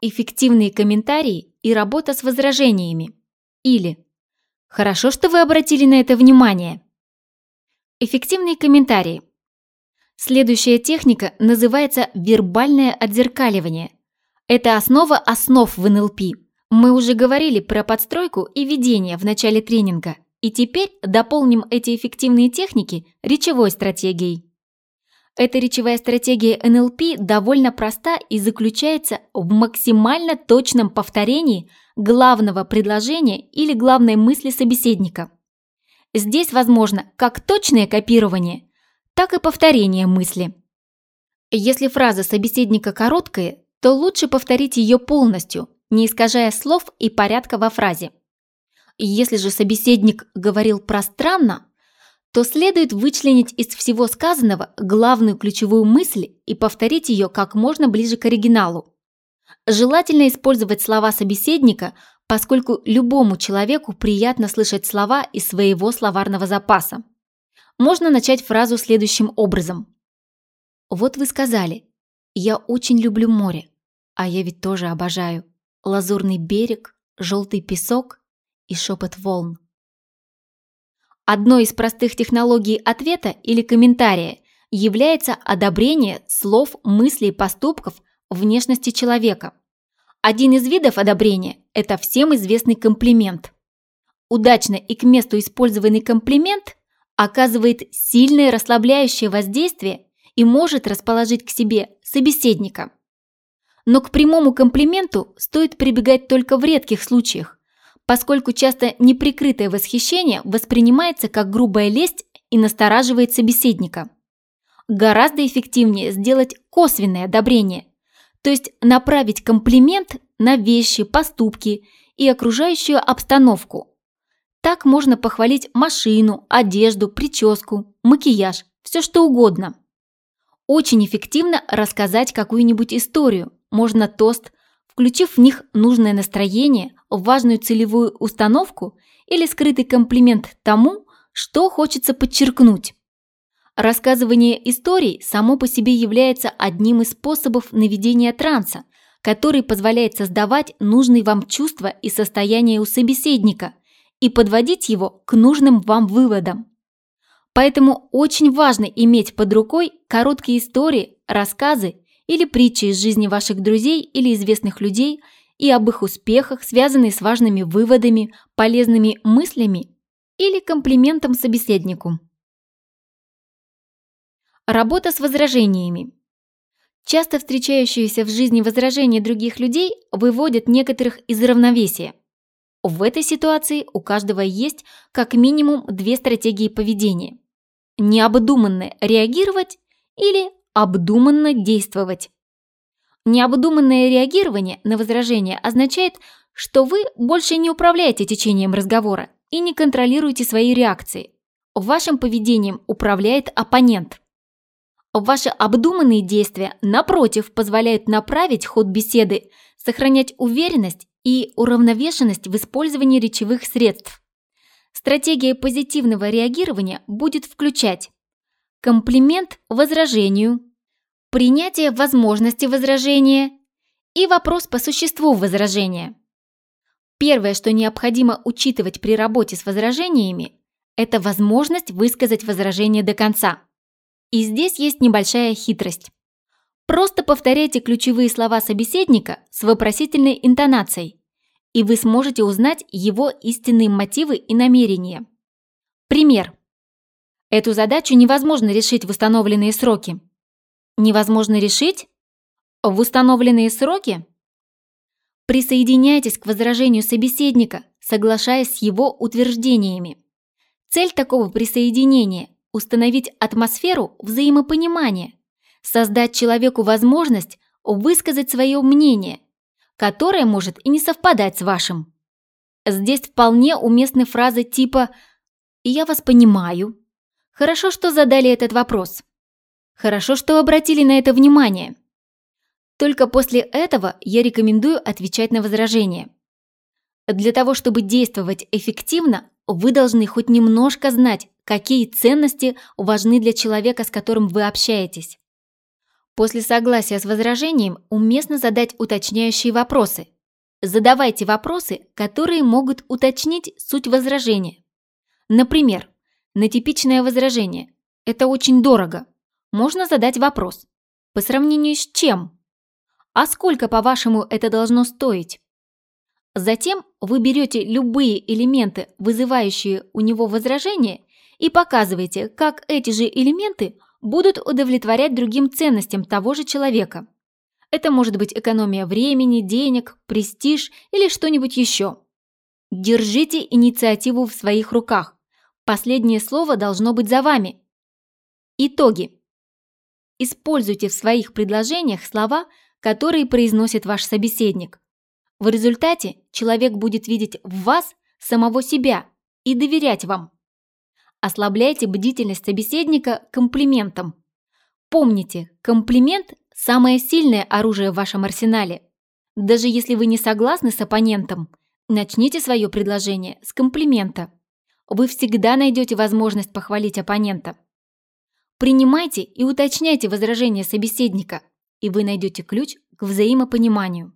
эффективные комментарии и работа с возражениями. Или «Хорошо, что вы обратили на это внимание». Эффективные комментарии. Следующая техника называется вербальное отзеркаливание. Это основа основ в НЛП. Мы уже говорили про подстройку и ведение в начале тренинга, и теперь дополним эти эффективные техники речевой стратегией. Эта речевая стратегия НЛП довольно проста и заключается в максимально точном повторении главного предложения или главной мысли собеседника. Здесь возможно как точное копирование, так и повторение мысли. Если фраза собеседника короткая, то лучше повторить ее полностью, не искажая слов и порядка во фразе. Если же собеседник говорил пространно, то следует вычленить из всего сказанного главную ключевую мысль и повторить ее как можно ближе к оригиналу. Желательно использовать слова собеседника, поскольку любому человеку приятно слышать слова из своего словарного запаса. Можно начать фразу следующим образом. Вот вы сказали, я очень люблю море, а я ведь тоже обожаю. Лазурный берег, желтый песок и шепот волн. Одной из простых технологий ответа или комментария является одобрение слов, мыслей, поступков внешности человека. Один из видов одобрения – это всем известный комплимент. Удачно и к месту использованный комплимент оказывает сильное расслабляющее воздействие и может расположить к себе собеседника. Но к прямому комплименту стоит прибегать только в редких случаях, поскольку часто неприкрытое восхищение воспринимается как грубая лесть и настораживает собеседника. Гораздо эффективнее сделать косвенное одобрение, то есть направить комплимент на вещи, поступки и окружающую обстановку. Так можно похвалить машину, одежду, прическу, макияж, все что угодно. Очень эффективно рассказать какую-нибудь историю, можно тост, включив в них нужное настроение, важную целевую установку или скрытый комплимент тому, что хочется подчеркнуть. Рассказывание историй само по себе является одним из способов наведения транса, который позволяет создавать нужные вам чувства и состояние у собеседника и подводить его к нужным вам выводам. Поэтому очень важно иметь под рукой короткие истории, рассказы или притчи из жизни ваших друзей или известных людей и об их успехах, связанные с важными выводами, полезными мыслями или комплиментом собеседнику. Работа с возражениями. Часто встречающиеся в жизни возражения других людей выводят некоторых из равновесия. В этой ситуации у каждого есть как минимум две стратегии поведения. Необдуманно реагировать или обдуманно действовать. Необдуманное реагирование на возражение означает, что вы больше не управляете течением разговора и не контролируете свои реакции. Вашим поведением управляет оппонент. Ваши обдуманные действия, напротив, позволяют направить ход беседы, сохранять уверенность и уравновешенность в использовании речевых средств. Стратегия позитивного реагирования будет включать комплимент возражению, принятие возможности возражения и вопрос по существу возражения. Первое, что необходимо учитывать при работе с возражениями, это возможность высказать возражение до конца. И здесь есть небольшая хитрость. Просто повторяйте ключевые слова собеседника с вопросительной интонацией, и вы сможете узнать его истинные мотивы и намерения. Пример. Эту задачу невозможно решить в установленные сроки. Невозможно решить? В установленные сроки? Присоединяйтесь к возражению собеседника, соглашаясь с его утверждениями. Цель такого присоединения – установить атмосферу взаимопонимания, создать человеку возможность высказать свое мнение, которое может и не совпадать с вашим. Здесь вполне уместны фразы типа «Я вас понимаю», Хорошо, что задали этот вопрос. Хорошо, что обратили на это внимание. Только после этого я рекомендую отвечать на возражения. Для того, чтобы действовать эффективно, вы должны хоть немножко знать, какие ценности важны для человека, с которым вы общаетесь. После согласия с возражением уместно задать уточняющие вопросы. Задавайте вопросы, которые могут уточнить суть возражения. Например, на типичное возражение «это очень дорого» можно задать вопрос «по сравнению с чем?» «А сколько, по-вашему, это должно стоить?» Затем вы берете любые элементы, вызывающие у него возражение, и показываете, как эти же элементы будут удовлетворять другим ценностям того же человека. Это может быть экономия времени, денег, престиж или что-нибудь еще. Держите инициативу в своих руках. Последнее слово должно быть за вами. Итоги. Используйте в своих предложениях слова, которые произносит ваш собеседник. В результате человек будет видеть в вас самого себя и доверять вам. Ослабляйте бдительность собеседника комплиментом. Помните, комплимент – самое сильное оружие в вашем арсенале. Даже если вы не согласны с оппонентом, начните свое предложение с комплимента. Вы всегда найдете возможность похвалить оппонента. Принимайте и уточняйте возражения собеседника, и вы найдете ключ к взаимопониманию.